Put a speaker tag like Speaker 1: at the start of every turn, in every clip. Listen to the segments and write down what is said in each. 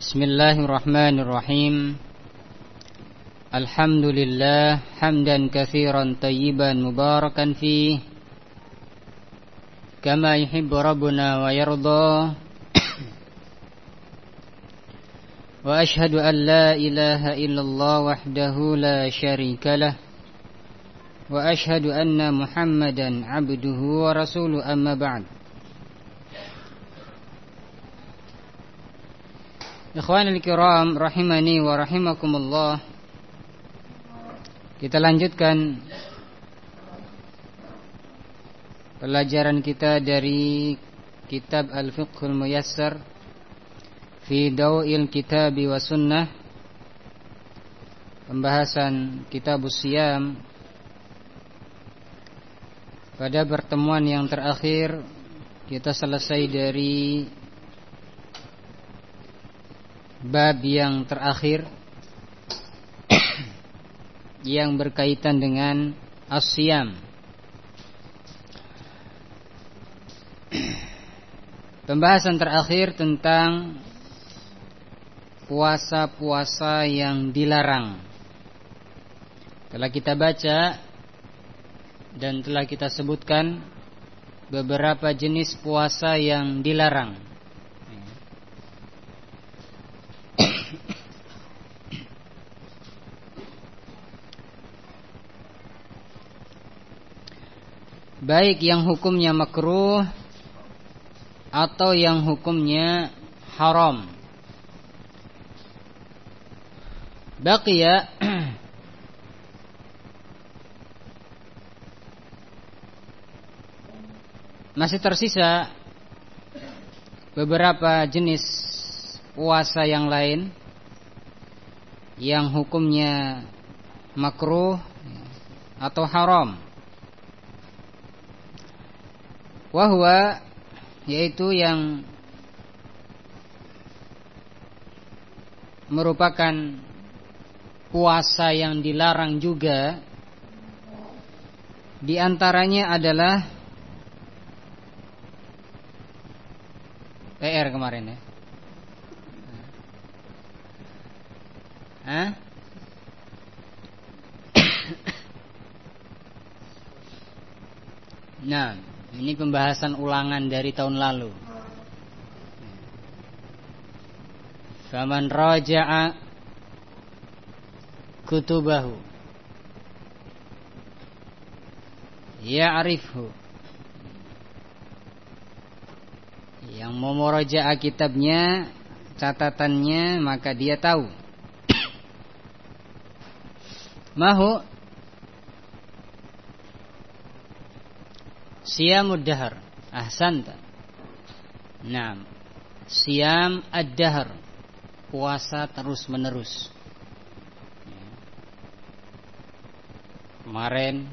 Speaker 1: Bismillahirrahmanirrahim. Alhamdulillah Hamdan kathiran tayyiban mubarakan fi Kama yuhibu Rabbuna wa yardha Wa ashadu an la ilaha illallah wahdahu la sharika Wa ashadu anna muhammadan abduhu wa rasulu amma ba'd. Ikhwanul kiram rahimani wa rahimakumullah. Kita lanjutkan pelajaran kita dari kitab Al-Fiqhul Muyassar fi Dawil Kitab wa Sunnah. Pembahasan Kitab Siyam. Pada pertemuan yang terakhir kita selesai dari bab yang terakhir yang berkaitan dengan asyam. Pembahasan terakhir tentang puasa-puasa yang dilarang. Telah kita baca dan telah kita sebutkan beberapa jenis puasa yang dilarang. Baik yang hukumnya makruh atau yang hukumnya haram. Baqiya masih tersisa beberapa jenis puasa yang lain yang hukumnya makruh atau haram. Wahwa yaitu yang merupakan puasa yang dilarang juga di antaranya adalah PR kemarin ya. Hah? nah ini pembahasan ulangan dari tahun lalu. Faman raja'a kutubahu. Ya'rifhu. Yang mau meraja'a kitabnya Catatannya Maka dia tahu. Mahu Siyamud dahar Ahsanta. Nah Siam ad-dahar Puasa terus menerus Kemarin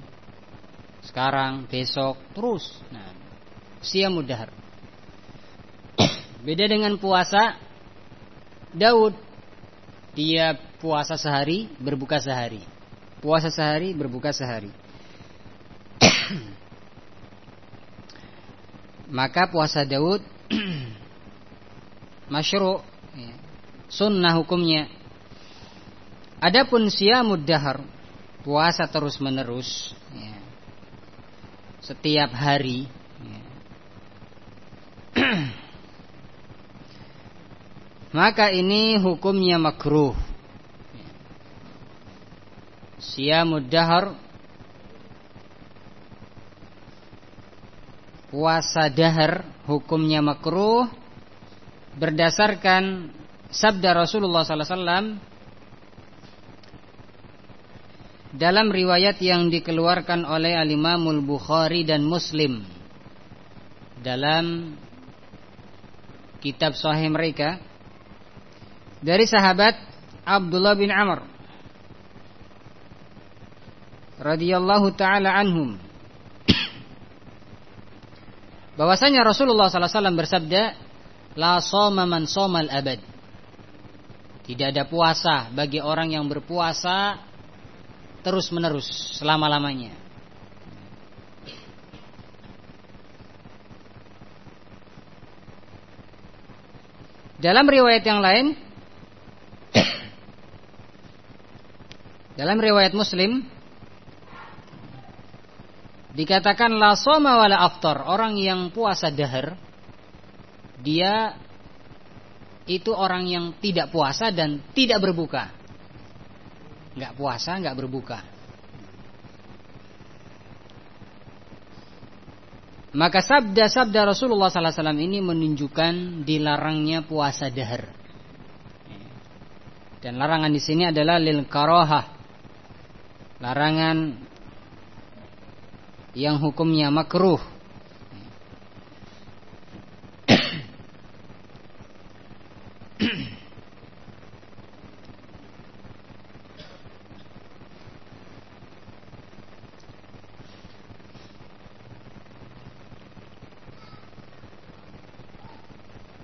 Speaker 1: Sekarang Besok Terus. Nah, Siamud dahar Beda dengan puasa Daud Dia puasa sehari Berbuka sehari. Puasa sehari Berbuka sehari maka puasa Daud masyru ya, sunnah hukumnya. Adapun siamud dahar puasa terus menerus ya, setiap hari ya. maka ini hukumnya makruh siamud dahar puasa dahar hukumnya makruh berdasarkan sabda Rasulullah SAW dalam riwayat yang dikeluarkan oleh Al-Imamul Bukhari dan Muslim dalam kitab sahih mereka dari sahabat Abdullah bin Amr radhiyallahu taala anhum bahwasanya Rasulullah SAW bersabda, La soma man somal abad. Tidak ada puasa bagi orang yang berpuasa terus menerus selama lamanya. Dalam riwayat yang lain Dalam riwayat Muslim dikatakan la soma wala aftar. Orang yang puasa dahar dia itu orang yang tidak puasa dan tidak berbuka. Enggak puasa, enggak berbuka. Maka sabda-sabda Rasulullah SAW ini menunjukkan dilarangnya puasa dahar. Dan larangan di sini adalah lil karohah. Larangan yang hukumnya makruh.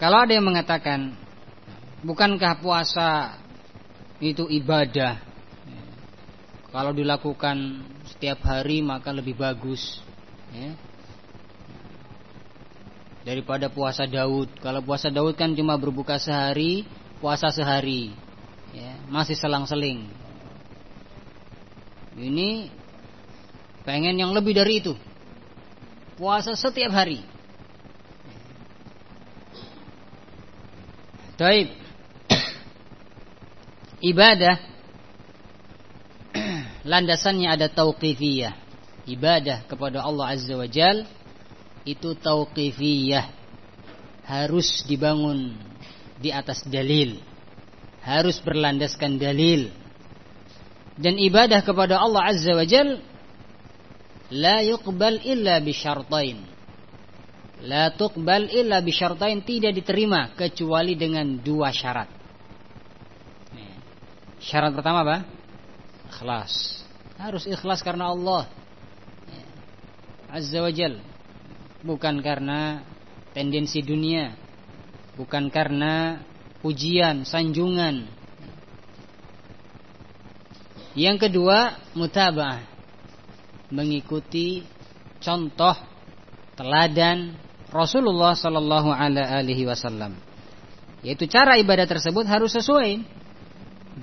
Speaker 1: Kalau ada yang mengatakan Bukankah puasa itu ibadah Kalau dilakukan setiap hari maka lebih bagus ya. Daripada puasa Daud. Kalau puasa Daud kan cuma berbuka sehari Puasa sehari ya, Masih selang-seling. Ini Pengen yang lebih dari itu. Puasa setiap hari. Taib. Ibadah landasannya ada tauqifiyah. Ibadah kepada Allah Azza wa Jal itu tauqifiyah. Harus dibangun di atas dalil. Harus berlandaskan dalil. Dan ibadah kepada Allah Azza wa Jal la yuqbal illa bi syartain La tuqbal illa bisyartain tidak diterima kecuali dengan dua syarat. Syarat pertama apa? Ikhlas. Harus ikhlas karena Allah. Azza wa Jal. Bukan karena tendensi dunia. Bukan karena pujian, sanjungan. Yang kedua, mutabah. Mengikuti contoh, teladan Rasulullah Sallallahu Alaihi Wasallam. Yaitu cara ibadah tersebut harus sesuai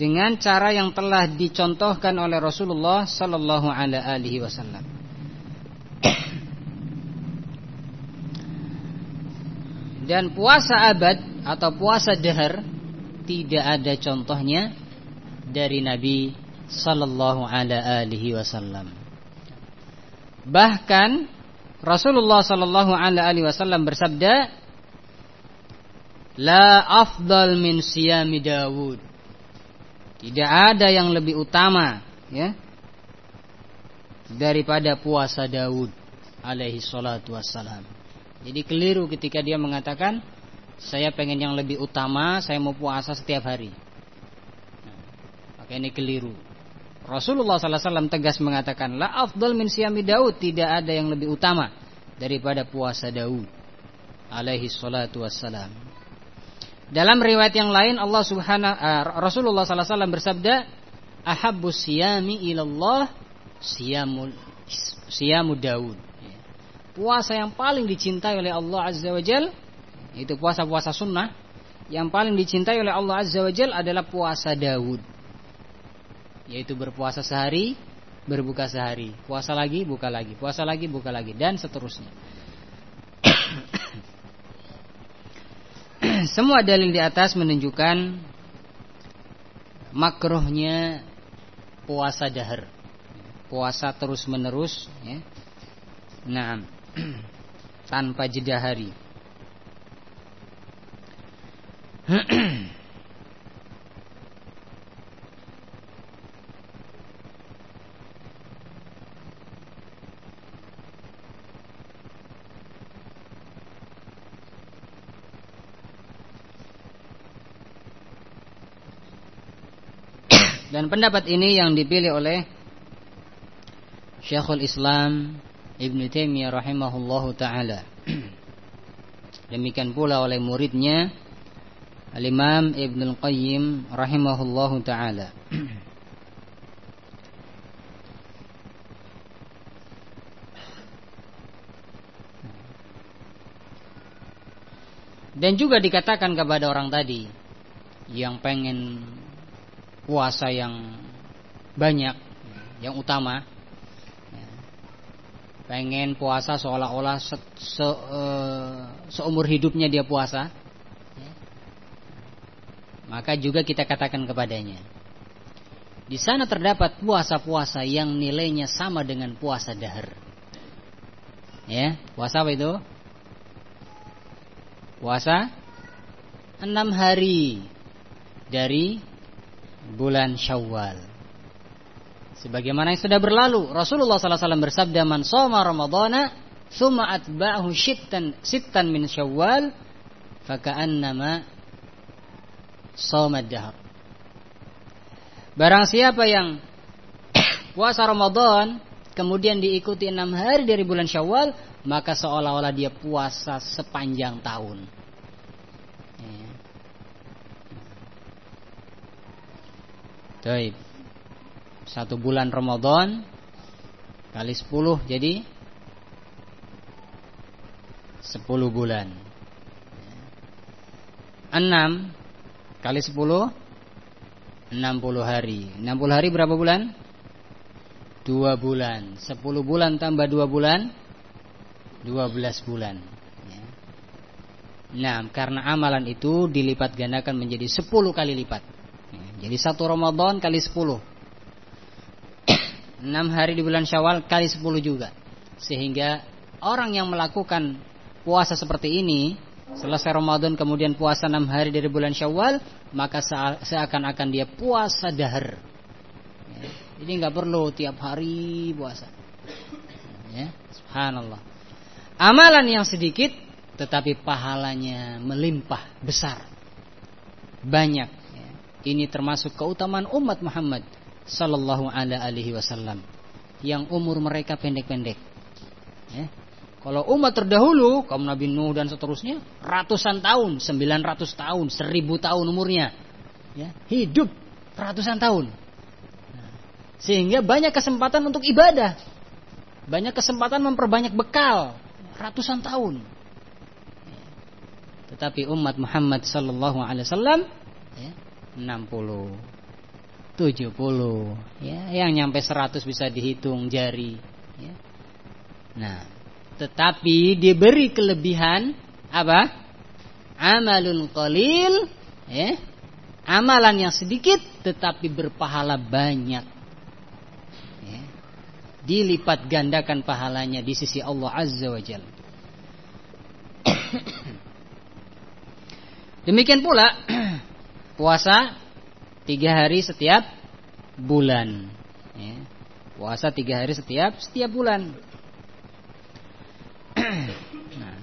Speaker 1: dengan cara yang telah dicontohkan oleh Rasulullah Sallallahu Alaihi Wasallam. Dan puasa abad atau puasa dahar tidak ada contohnya dari Nabi Sallallahu Alaihi Wasallam. Bahkan Rasulullah sallallahu alaihi wasallam bersabda, "La afdal min siyami Dawud." Tidak ada yang lebih utama, ya, daripada puasa Daud alaihi salatu wassalam. Jadi keliru ketika dia mengatakan, "Saya pengen yang lebih utama, saya mau puasa setiap hari." Nah, maka ini keliru. Rasulullah SAW tegas mengatakan la afdal min siyami Daud tidak ada yang lebih utama daripada puasa Daud alaihi salatu wassalam. Dalam riwayat yang lain Allah Subhanahu uh, Rasulullah SAW bersabda ahabbus siyami ilallah siyamul siyamu Daud. Puasa yang paling dicintai oleh Allah Azza wa Jal itu puasa-puasa sunnah yang paling dicintai oleh Allah Azza wa Jal adalah puasa Daud. Yaitu berpuasa sehari, berbuka sehari, puasa lagi, buka lagi, puasa lagi, buka lagi. Dan seterusnya. Semua dalil di atas menunjukkan makruhnya puasa dahar. Puasa terus-menerus ya. Nah, tanpa jeda hari. Dan pendapat ini yang dipilih oleh Syekhul Islam Ibn Taimiyah rahimahullahu taala. Demikian pula oleh muridnya Al-Imam Ibn Al-Qayyim rahimahullahu taala. Dan juga dikatakan kepada orang tadi yang pengen puasa yang banyak yang utama. Pengen puasa seolah-olah se, se, uh, seumur hidupnya dia puasa. Maka juga kita katakan kepadanya di sana terdapat puasa-puasa yang nilainya sama dengan puasa dahar. Ya puasa apa itu? Puasa enam hari dari bulan Syawal Sebagaimana yang sudah berlalu, Rasulullah SAW bersabda, "Man shoma Ramadhana, thumma atba'ahu shittan sittan min Syawal, faka'annama shoma dahar." Barang siapa yang puasa Ramadan kemudian diikuti enam hari dari bulan Syawal, maka seolah-olah dia puasa sepanjang tahun. Ya. Satu bulan Ramadan Kali sepuluh jadi Sepuluh bulan Enam Kali sepuluh Enam puluh hari Enam puluh hari berapa bulan? Dua bulan Sepuluh bulan tambah dua bulan Dua belas bulan. Nah karena amalan itu Dilipat gandakan menjadi sepuluh kali lipat Jadi satu Ramadan kali sepuluh 6 hari di bulan Syawal kali 10 juga. Sehingga orang yang melakukan puasa seperti ini selesai Ramadan kemudian puasa 6 hari dari bulan Syawal, maka seakan-akan dia puasa dahar. Ya. Jadi nggak perlu tiap hari puasa. Ya, subhanallah. Amalan yang sedikit tetapi pahalanya melimpah besar. Banyak. Ini termasuk keutamaan umat Muhammad Sallallahu alaihi wasallam yang umur mereka pendek-pendek. Ya. Kalau umat terdahulu, kaum Nabi Nuh dan seterusnya, ratusan tahun, 900 tahun, 1000 tahun umurnya. Ya, hidup ratusan tahun. Sehingga banyak kesempatan untuk ibadah. Banyak kesempatan memperbanyak bekal ratusan tahun. Tetapi umat Muhammad sallallahu alaihi wasallam ya, 60 70 ya yang nyampe 100 bisa dihitung jari ya. nah tetapi diberi kelebihan apa amalun qalil ya amalan yang sedikit tetapi berpahala banyak ya. dilipat gandakan pahalanya di sisi Allah azza wajalla demikian pula puasa tiga hari setiap bulan. Ya. Puasa tiga hari setiap setiap bulan. nah.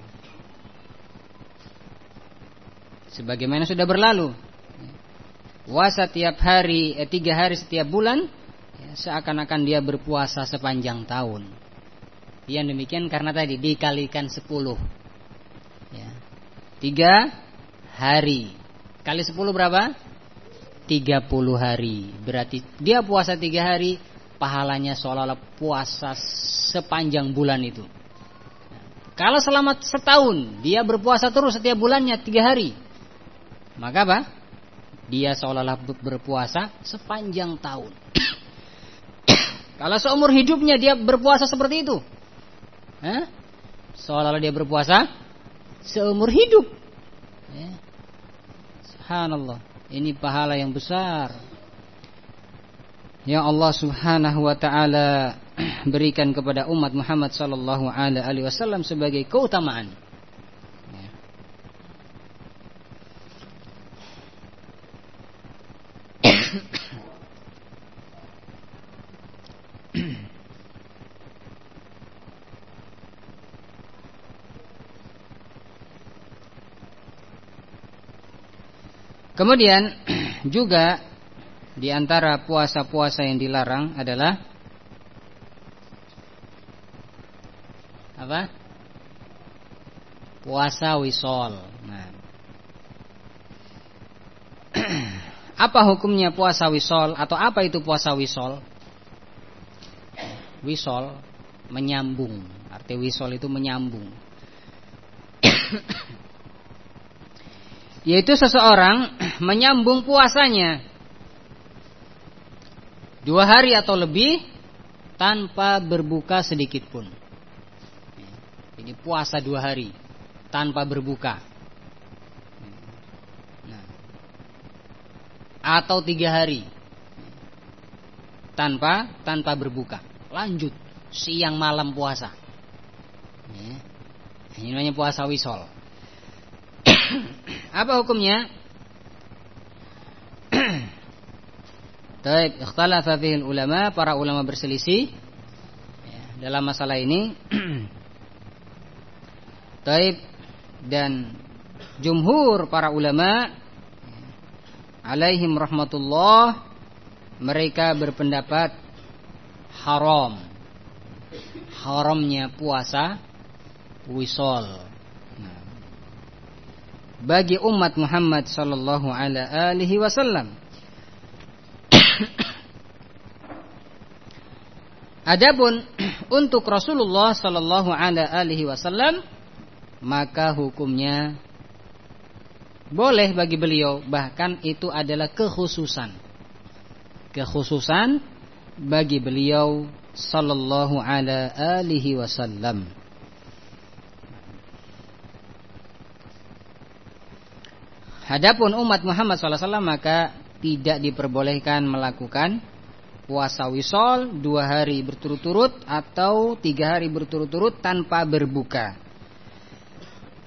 Speaker 1: Sebagaimana sudah berlalu. Puasa tiap hari, eh, tiga hari setiap bulan, ya, seakan-akan dia berpuasa sepanjang tahun. Yang demikian karena tadi dikalikan sepuluh. Ya. Tiga hari. Kali sepuluh berapa? 30 hari Berarti dia puasa 3 hari Pahalanya seolah-olah puasa sepanjang bulan itu Kalau selama setahun Dia berpuasa terus setiap bulannya 3 hari Maka apa? Dia seolah-olah berpuasa sepanjang tahun Kalau seumur hidupnya dia berpuasa seperti itu? Seolah-olah dia berpuasa Seumur hidup eh? Subhanallah ini pahala yang besar. Yang Allah Subhanahu wa taala berikan kepada umat Muhammad sallallahu alaihi wasallam sebagai keutamaan. Kemudian juga di antara puasa-puasa yang dilarang adalah apa? Puasa wisol. Nah. apa hukumnya puasa wisol atau apa itu puasa wisol? Wisol menyambung. Arti wisol itu menyambung. yaitu seseorang menyambung puasanya Dua hari atau lebih tanpa berbuka sedikit pun. Jadi puasa dua hari tanpa berbuka. Nah. Atau tiga hari tanpa tanpa berbuka. Lanjut siang malam puasa. Ini namanya puasa wisol. Apa hukumnya? Taib, ikhtalafa fihi ulama, para ulama berselisih ya, dalam masalah ini. Taib dan jumhur para ulama alaihim rahmatullah mereka berpendapat haram. Haramnya puasa wisol. Nah, bagi umat Muhammad sallallahu alaihi wasallam Adapun untuk Rasulullah Sallallahu Alaihi Wasallam maka hukumnya boleh bagi beliau bahkan itu adalah kekhususan kekhususan bagi beliau Sallallahu Alaihi Wasallam. Adapun umat Muhammad SAW maka tidak diperbolehkan melakukan puasa wisol dua hari berturut-turut atau tiga hari berturut-turut tanpa berbuka.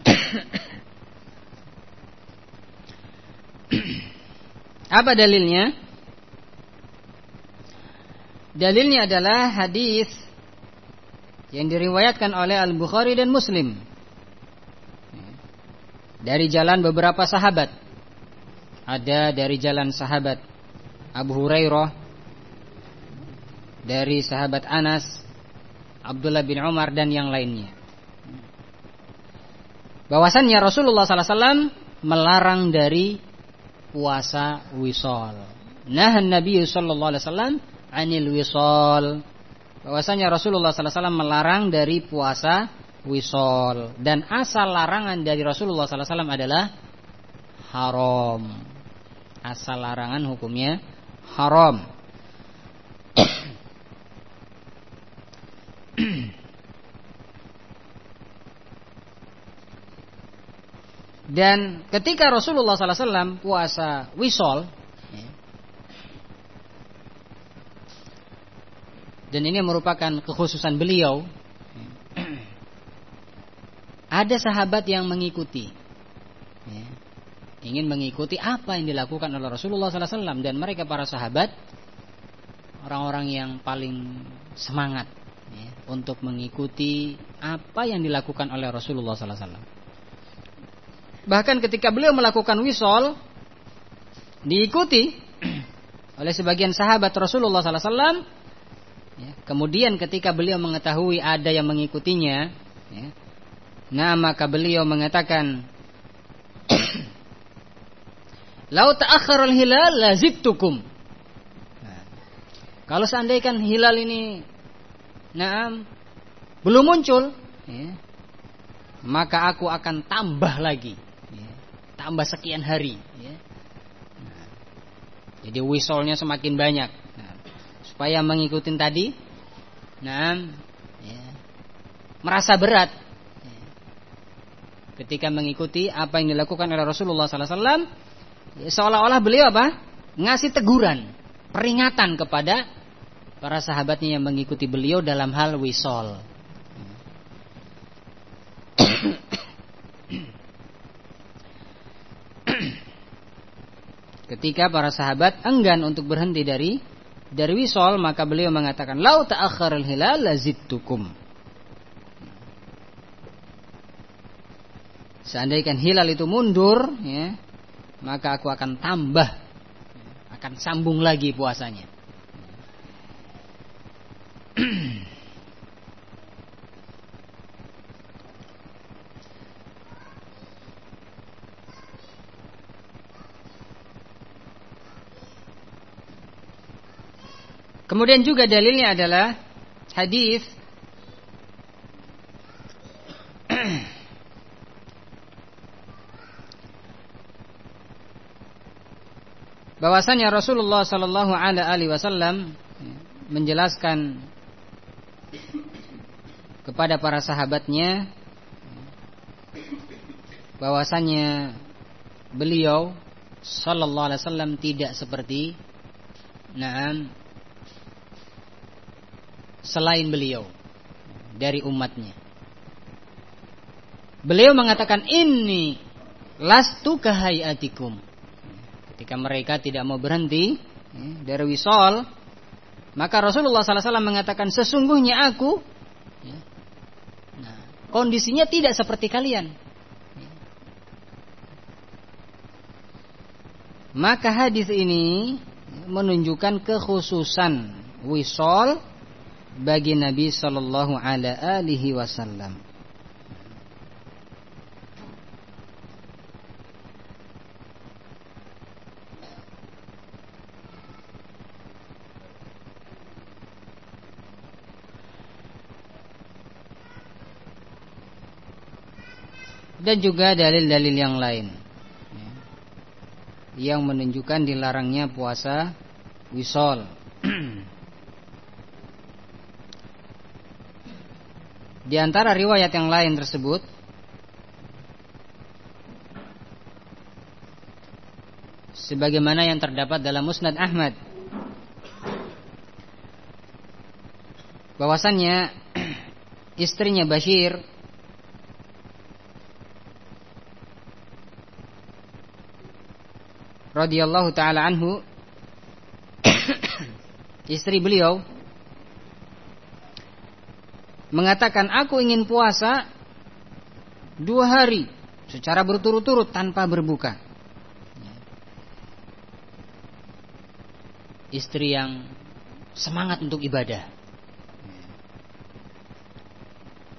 Speaker 1: Apa dalilnya? Dalilnya adalah hadis yang diriwayatkan oleh Al Bukhari dan Muslim dari jalan beberapa sahabat. Ada dari jalan sahabat Abu Hurairah dari sahabat Anas, Abdullah bin Umar dan yang lainnya. Bahwasannya Rasulullah SAW melarang dari puasa wisol. Nah Nabi Sallallahu Alaihi Wasallam anil wisol. Bahwasanya Rasulullah SAW melarang dari puasa wisol dan asal larangan dari Rasulullah SAW adalah haram. Asal larangan hukumnya haram. Dan ketika Rasulullah SAW puasa wisol, ya, dan ini merupakan kekhususan beliau, ya, ada sahabat yang mengikuti, ingin mengikuti apa yang dilakukan oleh Rasulullah SAW dan mereka para sahabat orang-orang yang paling semangat ya, untuk mengikuti apa yang dilakukan oleh Rasulullah SAW. Bahkan ketika beliau melakukan wisol diikuti oleh sebagian sahabat Rasulullah SAW. Ya, kemudian ketika beliau mengetahui ada yang mengikutinya, ya, nah maka beliau mengatakan, Lau ta'akharul hilal lazibtukum. Nah, kalau seandainya hilal ini nah, belum muncul, ya, maka aku akan tambah lagi tambah sekian hari ya. nah, jadi wisolnya semakin banyak nah, supaya mengikuti tadi nah ya, merasa berat ya. ketika mengikuti apa yang dilakukan oleh Rasulullah SAW ya, seolah-olah beliau apa ngasih teguran peringatan kepada para sahabatnya yang mengikuti beliau dalam hal wisol Ketika para sahabat enggan untuk berhenti dari dari wisol, maka beliau mengatakan, "Lau ta'akhkhar al-hilal lazidtukum." Seandainya hilal itu mundur, ya, maka aku akan tambah, akan sambung lagi puasanya. Kemudian juga dalilnya adalah hadis bahwasanya Rasulullah sallallahu alaihi wasallam menjelaskan kepada para sahabatnya bahwasannya beliau sallallahu alaihi wasallam tidak seperti Naam selain beliau dari umatnya. Beliau mengatakan ini lastu kahayatikum. Ketika mereka tidak mau berhenti ya, dari wisol, maka Rasulullah SAW mengatakan sesungguhnya aku ya, nah, kondisinya tidak seperti kalian. Maka hadis ini menunjukkan kekhususan wisol bagi Nabi Shallallahu Alaihi Wasallam. Dan juga dalil-dalil yang lain. Yang menunjukkan dilarangnya puasa wisol. Di antara riwayat yang lain tersebut sebagaimana yang terdapat dalam Musnad Ahmad. Bahwasannya istrinya Bashir radhiyallahu taala anhu istri beliau mengatakan aku ingin puasa dua hari secara berturut-turut tanpa berbuka. Istri yang semangat untuk ibadah.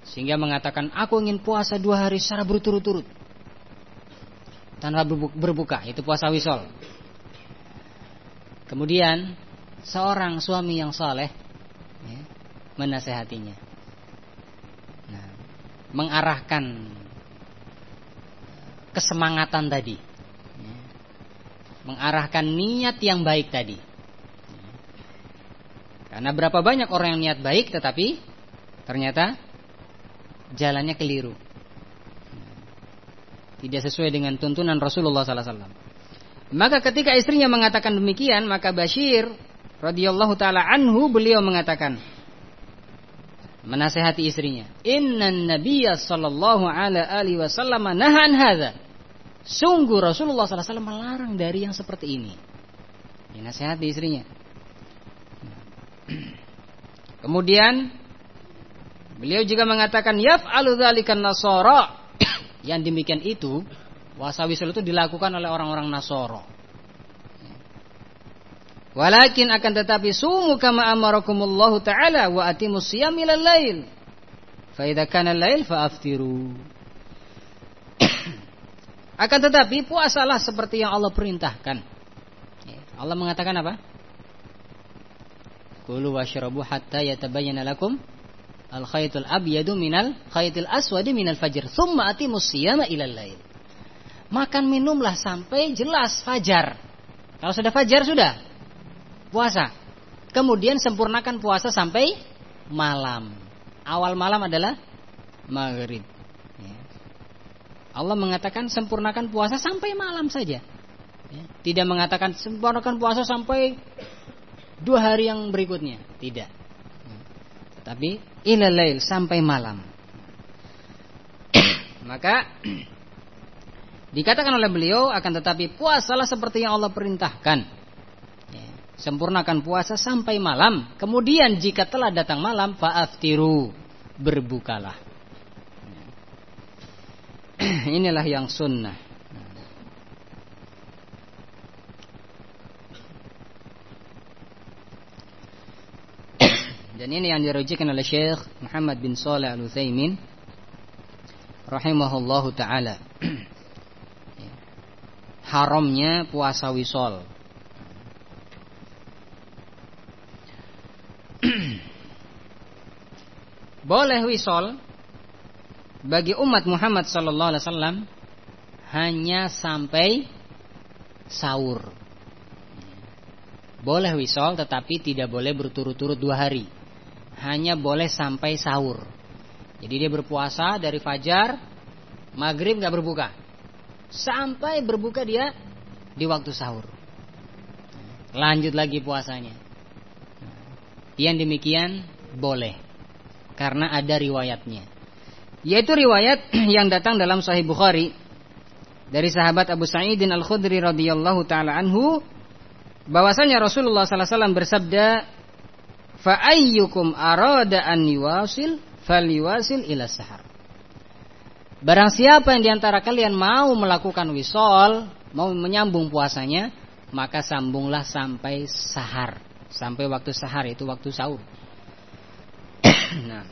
Speaker 1: Sehingga mengatakan aku ingin puasa dua hari secara berturut-turut tanpa berbuka, itu puasa wisol. Kemudian seorang suami yang soleh ya, menasehatinya. Mengarahkan kesemangatan tadi mengarahkan niat yang baik tadi. Karena berapa banyak orang yang niat baik tetapi ternyata jalannya keliru tidak sesuai dengan tuntunan Rasulullah SAW. Maka ketika istrinya mengatakan demikian, maka Bashir radhiyallahu taala anhu beliau mengatakan, menasehati istrinya. Inna Nabiya sallallahu alaihi wasallam nahan hadza. Sungguh Rasulullah sallallahu alaihi wasallam melarang dari yang seperti ini. Ini nasihati istrinya. Kemudian beliau juga mengatakan yaf'alu dzalikan nasara. Yang demikian itu wasawisul itu dilakukan oleh orang-orang Nasoro. Walakin akan tetapi sumu kama amarakumullahu taala wa atimus siyam ilal lail. Fa idza kana lail fa'aftiru. akan tetapi puasalah seperti yang Allah perintahkan. Allah mengatakan apa? Kulu washrabu hatta yatabayyana lakum al-khaytul abyadu minal khaytil aswadi minal fajr. Thumma atimus siyama ilal lail. Makan minumlah sampai jelas fajar. Kalau sudah fajar sudah puasa. Kemudian sempurnakan puasa sampai malam. Awal malam adalah maghrib. Ya. Allah mengatakan sempurnakan puasa sampai malam saja. Ya. Tidak mengatakan sempurnakan puasa sampai dua hari yang berikutnya. Tidak. Ya. Tapi ilalail sampai malam. Maka dikatakan oleh beliau akan tetapi puasalah seperti yang Allah perintahkan sempurnakan puasa sampai malam. Kemudian jika telah datang malam, fa'aftiru, berbukalah. Inilah yang sunnah. Dan ini yang dirujikan oleh Syekh Muhammad bin Saleh Al-Utsaimin rahimahullahu taala. Haramnya puasa wisol boleh wisol bagi umat Muhammad sallallahu alaihi wasallam hanya sampai sahur. Boleh wisol tetapi tidak boleh berturut-turut dua hari. Hanya boleh sampai sahur. Jadi dia berpuasa dari fajar, maghrib nggak berbuka. Sampai berbuka dia di waktu sahur. Lanjut lagi puasanya. Yang demikian boleh. Karena ada riwayatnya. Yaitu riwayat yang datang dalam Sahih Bukhari dari sahabat Abu Sa'id Al-Khudri radhiyallahu taala anhu bahwasanya Rasulullah sallallahu alaihi wasallam bersabda fa ayyukum arada an yuwasil falyuwasil ila sahar Barang siapa yang di antara kalian mau melakukan wisol, mau menyambung puasanya, maka sambunglah sampai sahar, sampai waktu sahar itu waktu sahur. nah,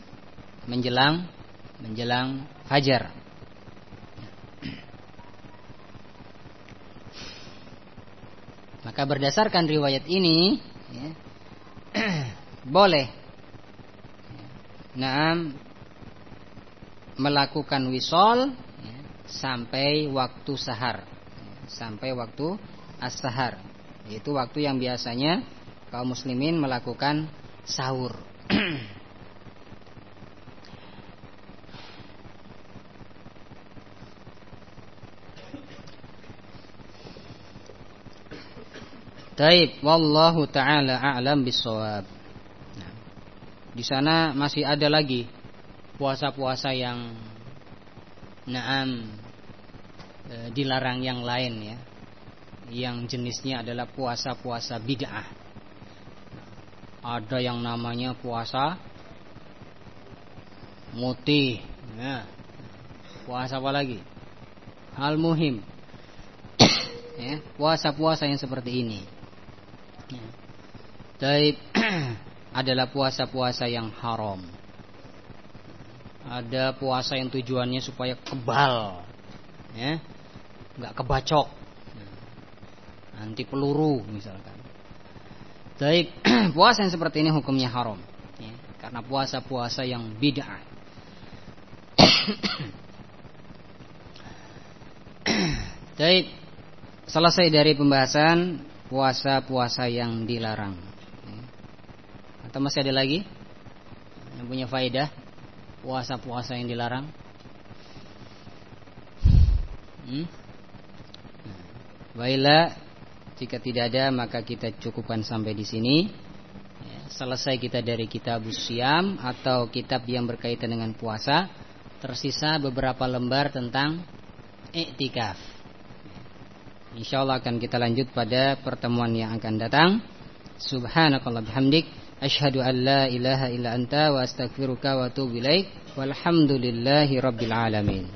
Speaker 1: menjelang menjelang fajar. Maka berdasarkan riwayat ini ya, boleh nah, melakukan wisol ya, sampai waktu sahar, sampai waktu as-sahar. Itu waktu yang biasanya kaum muslimin melakukan sahur. Taib, wallahu taala a'lam bisawab. Di sana masih ada lagi puasa-puasa yang naam e, dilarang yang lain ya. Yang jenisnya adalah puasa-puasa bid'ah. Ada yang namanya puasa mutih. Ya. Puasa apa lagi? Hal muhim. ya, puasa-puasa yang seperti ini. Taib adalah puasa-puasa yang haram. Ada puasa yang tujuannya supaya kebal, ya, nggak kebacok, anti peluru misalkan. Taib puasa yang seperti ini hukumnya haram, ya, karena puasa-puasa yang bid'ah. Taib selesai dari pembahasan puasa-puasa yang dilarang. Atau masih ada lagi yang punya faedah puasa-puasa yang dilarang? Hmm? Baiklah, jika tidak ada maka kita cukupkan sampai di sini. Ya, selesai kita dari kitab Siam atau kitab yang berkaitan dengan puasa. Tersisa beberapa lembar tentang iktikaf. Insya Allah akan kita lanjut pada pertemuan yang akan datang. Subhanakallah bihamdik. Ashhadu an la ilaha illa anta wa astaghfiruka wa atubu ilaik. Walhamdulillahi rabbil alamin.